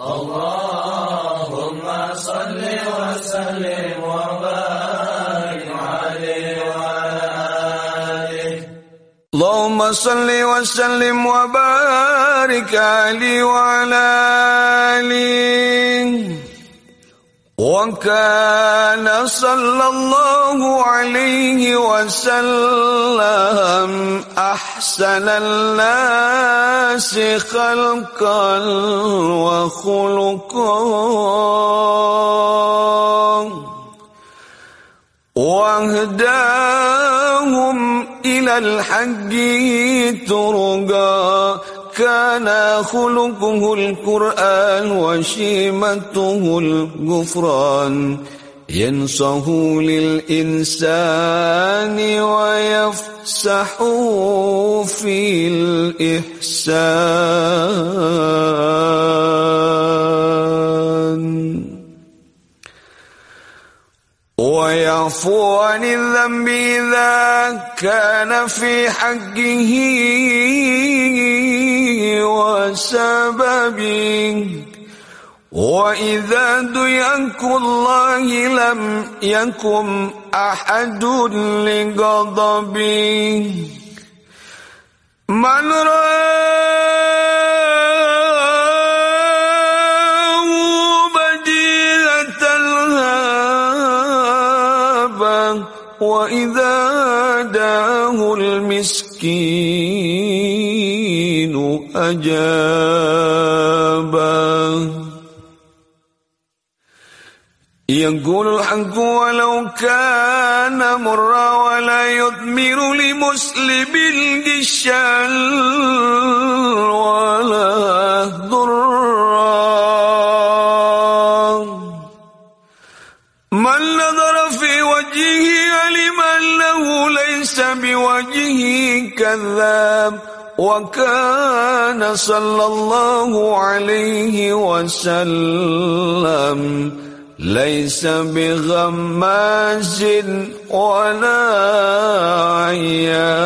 اللهم صل وسلم وبارك عليه وعلى اللهم صل وسلم وبارك عليه وعلى آله. وكان صلى الله عليه وسلم أحسن الناس خلقا وخلقا. واهداهم إلى الحج ترقا. كان خلقه القرآن وشيمته الغفران. ينصه للإنسان ويفسح في الإحسان. ويعفو عن الذنب إذا كان في حقه. وسببه. وإذا ديك الله لم يكن أحد لغضبه. من رآه بديهة الهابة وإذا داه المسكين. أجابه يقول الحق ولو كان مرا ولا يضمر لمسلم القشا ولا ضرا. من نظر في وجهه علم أنه ليس بوجهه كذاب. وكان صلى الله عليه وسلم ليس بغماز ولا عياب.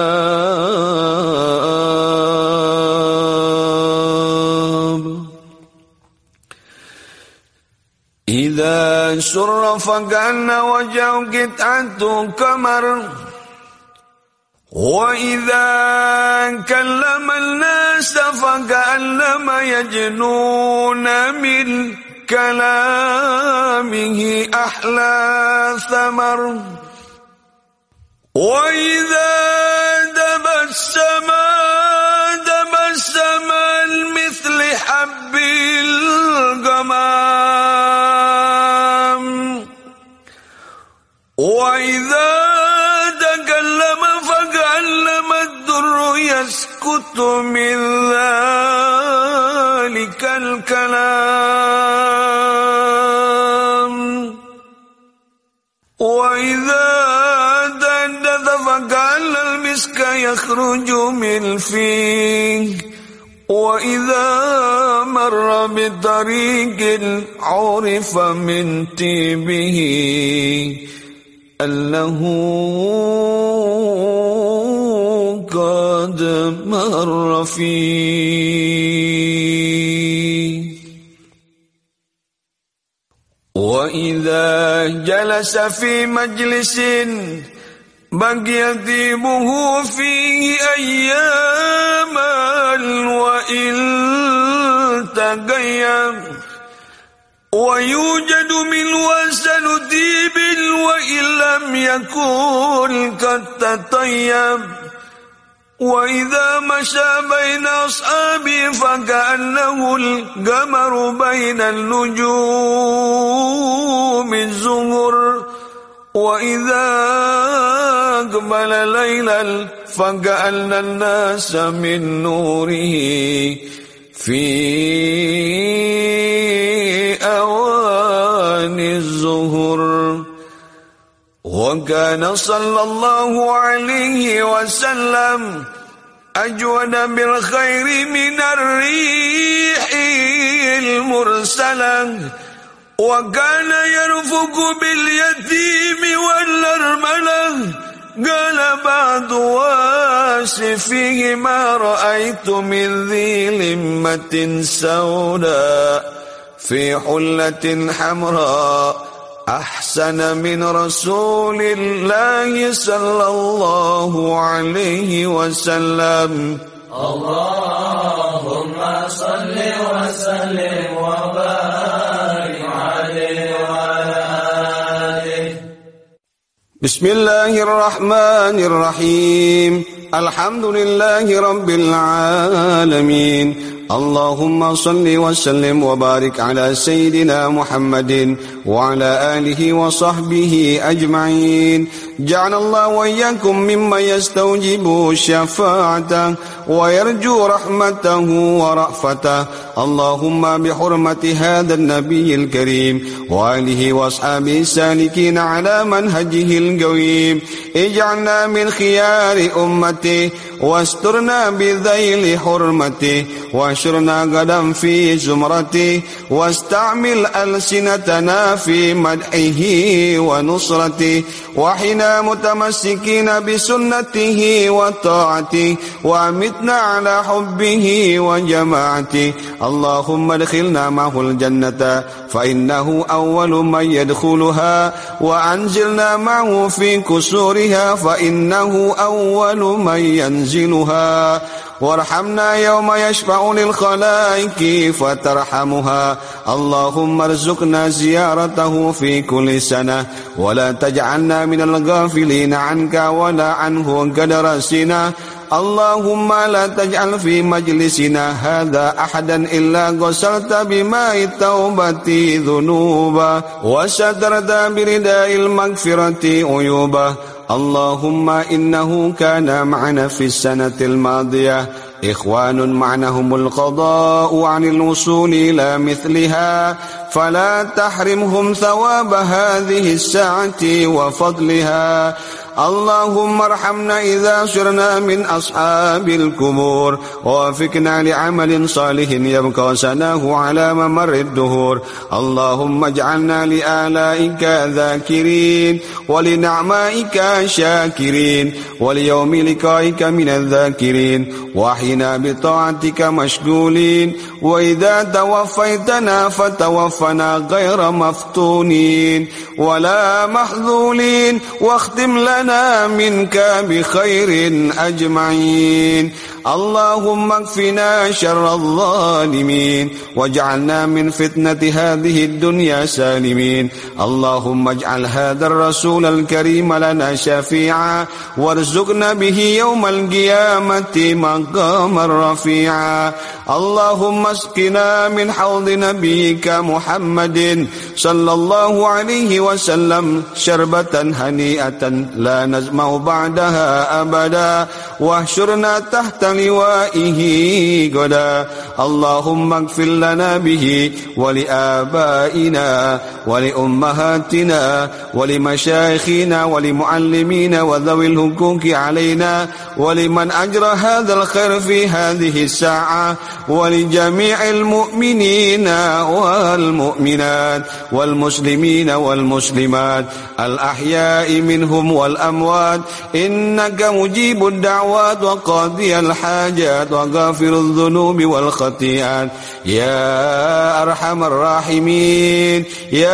إذا سر فكأن وجهه قطعة كمر وإذا كلم الناس فكأنما يجنون من كلامه أحلى ثمر وإذا تبسم تبسم مثل حب الغمام وإذا يسكت من ذلك الكلام. وإذا تحدث فكأن المسك يخرج من فيه وإذا مر بطريق عرف من تيبه أنه قد مر وإذا جلس في مجلس بقي ذيبه فيه أياما وإن تغير ويوجد من وزن ديب وإن لم يكن قد تطيب. وإذا مشى بين أصحابه فكأنه القمر بين النجوم الزهر. وإذا أقبل ليلا فكأن الناس من نوره في أوان الزهر. وكان صلى الله عليه وسلم أجود بالخير من الريح المرسلة وكان يرفق باليتيم والأرملة. قال بعض واسفه ما رأيت من ذي لمة سوداء في حلة حمراء. أحسن من رسول الله صلى الله عليه وسلم. اللهم صل وسلم وبارك عليه وعلى آله بسم الله الرحمن الرحيم. الحمد لله رب العالمين. اللهم صل وسلم وبارك على سيدنا محمد وعلى آله وصحبه أجمعين. جعل الله وإياكم ممن يستوجب الشفاعة ويرجو رحمته ورأفته. اللهم بحرمة هذا النبي الكريم وآله وأصحابه السالكين على منهجه القويم. اجعلنا من خيار أمته واسترنا بذيل حرمته واشرنا غدا في زمرته واستعمل ألسنتنا في مدحه ونصرته. متمسكين بسنته وطاعته وامتنا على حبه وجماعته اللهم ادخلنا معه الجنة فإنه أول من يدخلها وأنزلنا معه في كسورها فإنه أول من ينزلها وارحمنا يوم يشفع للخلائق فترحمها اللهم ارزقنا زيارته في كل سنة. ولا تجعلنا من الغافلين عنك ولا عنه قد رسنا اللهم لا تجعل في مجلسنا هذا أحدا إلا غسلت بماء التوبة ذنوبا. وسترت برداء المغفرة عيوبا. اللهم إنه كان معنا في السنة الماضية. إخوان معنهم القضاء عن الوصول إلى مثلها. فلا تحرمهم ثواب هذه الساعة وفضلها. اللهم ارحمنا إذا صرنا من أصحاب الكبور ووفقنا لعمل صالح يبقى سناه على ممر الدهور. اللهم اجعلنا لآلائك ذاكرين ولنعمائك شاكرين وليوم لقائك من الذاكرين. وحين بطاعتك مشغولين وإذا توفيتنا فتوفنا غير مفتونين. ولا محذولين واختم لنا منك بخير أجمعين. اللهم اكفنا شر الظالمين. واجعلنا من فتنة هذه الدنيا سالمين. اللهم اجعل هذا الرسول الكريم لنا شفيعا. وارزقنا به يوم القيامة مقاما رفيعا. اللهم اسقنا من حوض نبيك محمد صلى الله عليه وسلم شربة هنيئة لا نزمع بعدها أبدا. واحشرنا تحت لوائه غدا. اللهم اغفر لنا به ولآبائنا. ولأمهاتنا ولمشايخنا ولمعلمين وذوي الحقوق علينا ولمن أجرى هذا الخير في هذه الساعة ولجميع المؤمنين والمؤمنات والمسلمين والمسلمات الأحياء منهم والأموات إنك مجيب الدعوات وقاضي الحاجات وغافر الذنوب والخطيئات يا أرحم الراحمين يا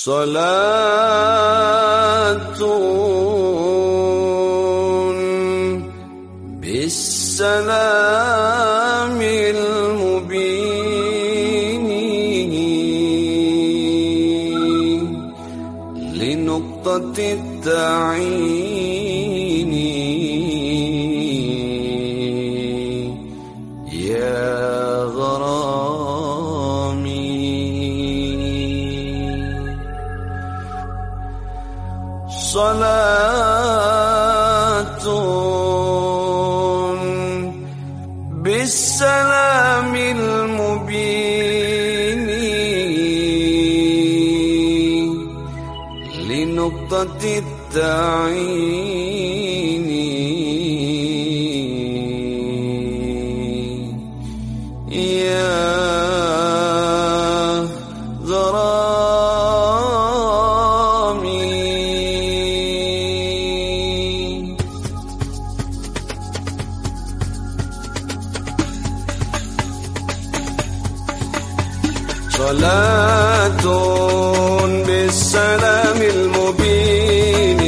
صلاة بالسلام المبين لنقطة التعيين صلاة بالسلام المبين لنقطة التعيين صلاة بالسلام المبين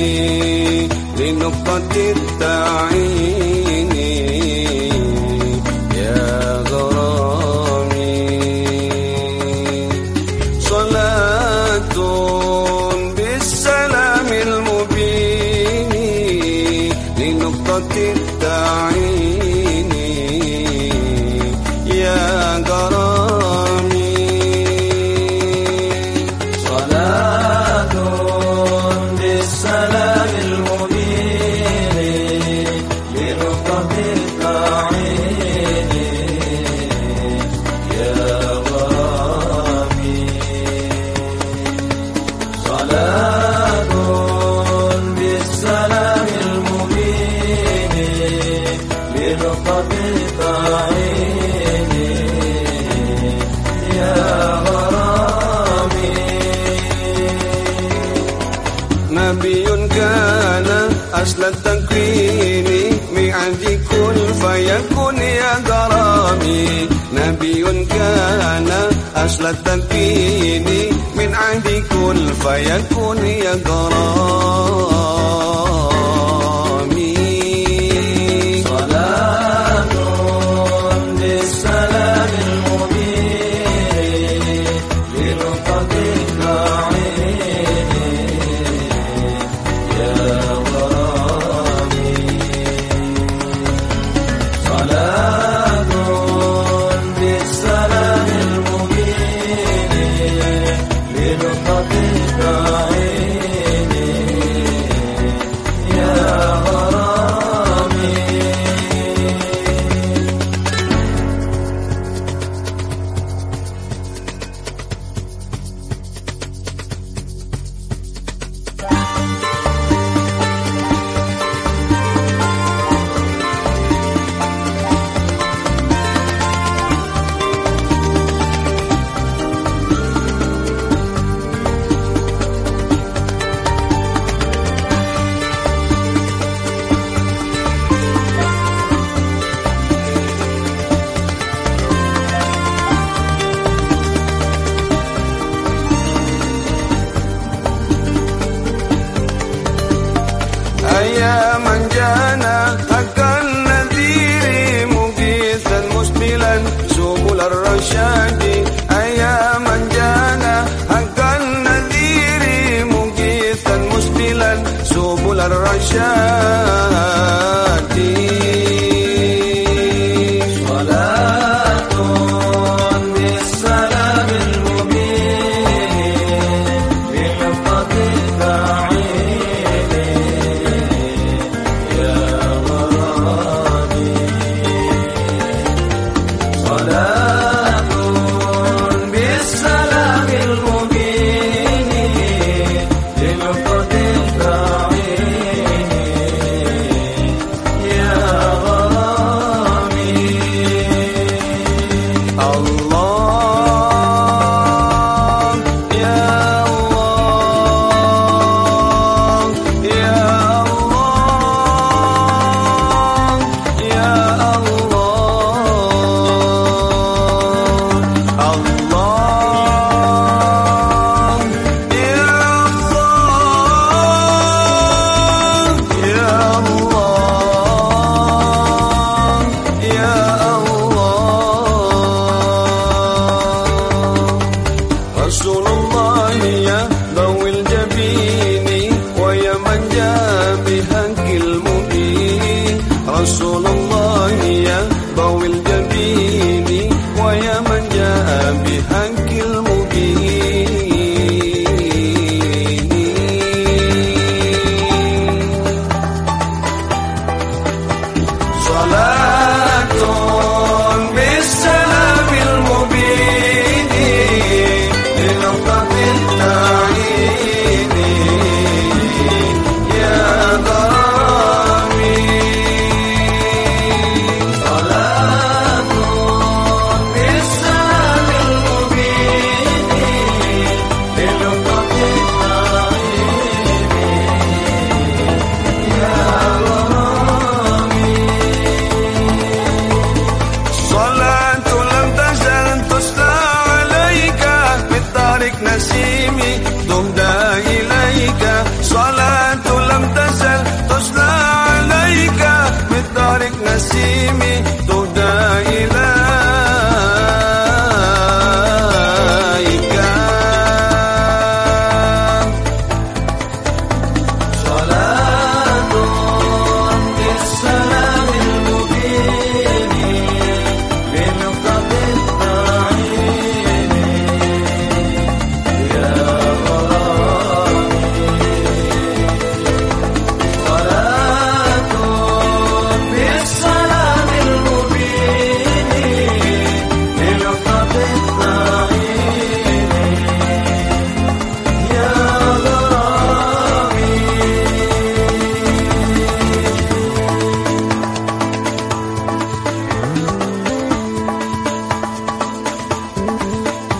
لنقطة التعين يا غرامي. صلاة بالسلام المبين لنقطة التعين لا تنفيني من عهدي كل فيكون يا قرار. shine.